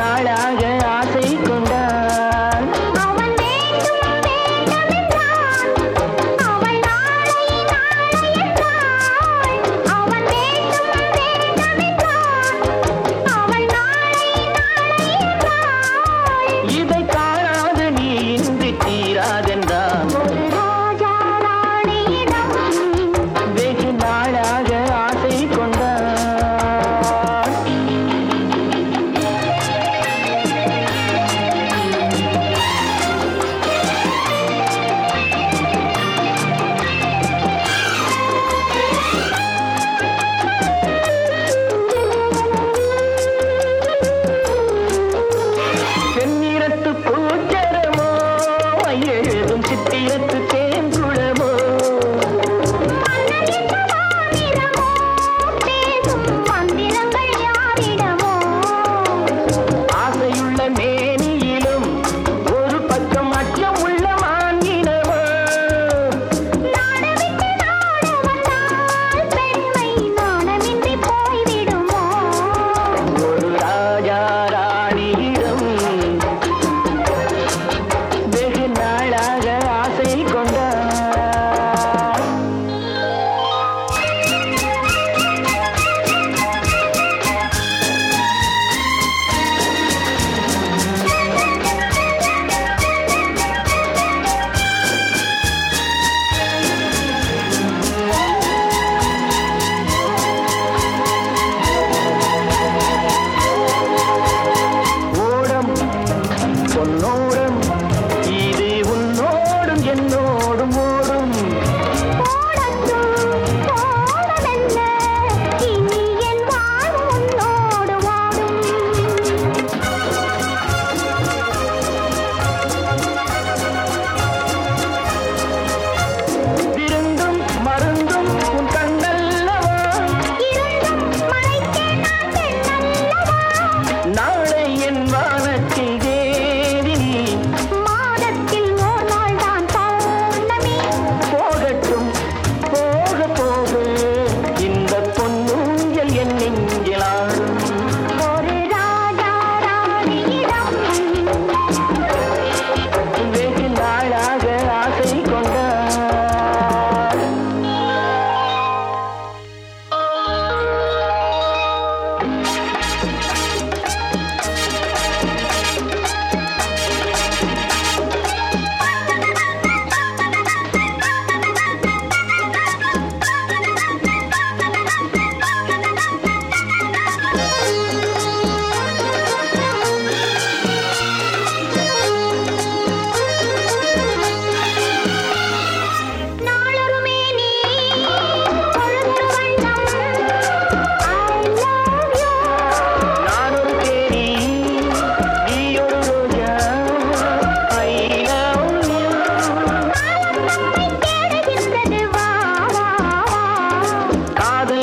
Nói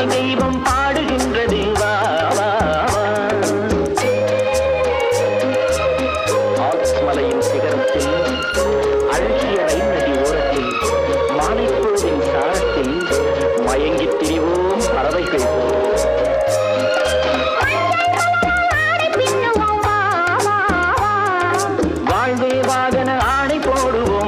தெய்வம் பாடுகின்றது மலையின் சிகரத்தில் அழகிய ரயில் நதி ஓரத்தில் மாலைப்பொழுதின் சாரத்தில் மயங்கித் திரிவோம் பறவைகள். வாழ்வே வாகன ஆணை போடுவோம்.